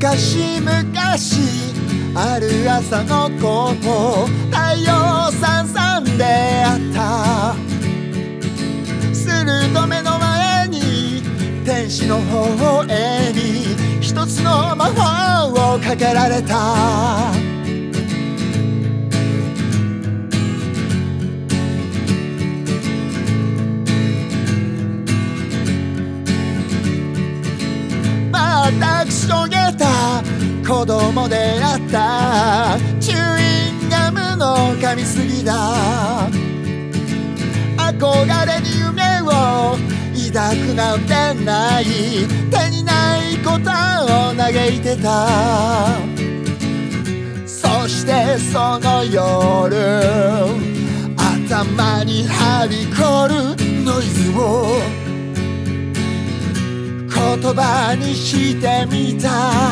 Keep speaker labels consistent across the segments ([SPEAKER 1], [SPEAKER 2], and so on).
[SPEAKER 1] 昔々ある朝のこと太陽さんさんであった。すると目の前に天使の方へに一つの魔法をかけられた。私しょげた子供であった。チューインガムの噛みすぎだ。憧れに夢を抱くなんてない。手にないことを嘆いてた。そしてその夜頭にはびこるノイズを。言葉にしてみた。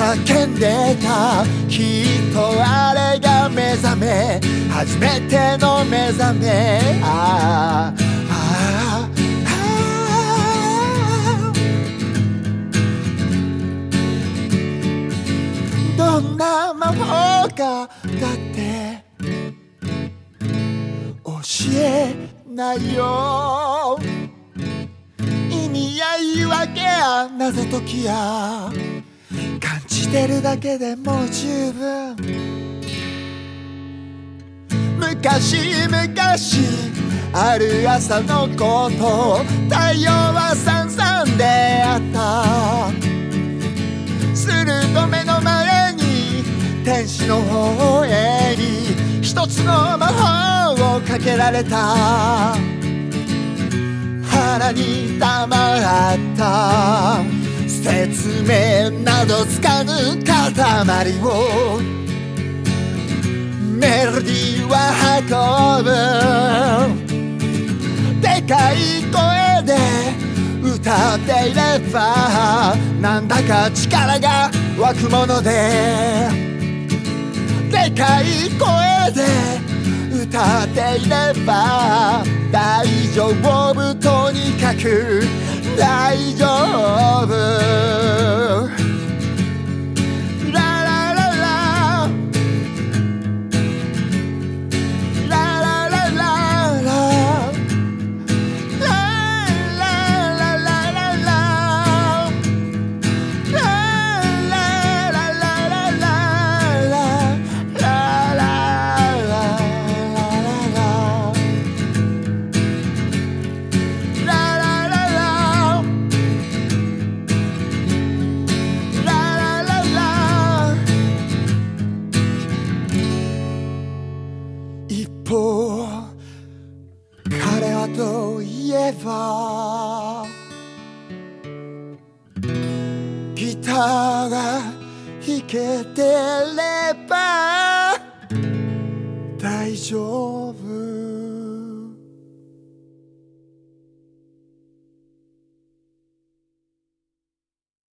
[SPEAKER 1] 叫んでたきっとあれが目覚め初めての目覚め。ああああどんな魔法かだって教えないよ。意味や言い訳や。謎解きや。感じてるだけでもう十分昔昔ある朝のこと太陽はさんさんであった。すると目の前に天使の方へに一つの魔法をかけられた。腹にたまった。塊をメロディーは運ぶ。でかい声で歌っていればなんだか力が湧くもので。でかい声で歌っていれば大丈夫とにかく大丈夫。といえばギターが弾けてれば大丈夫。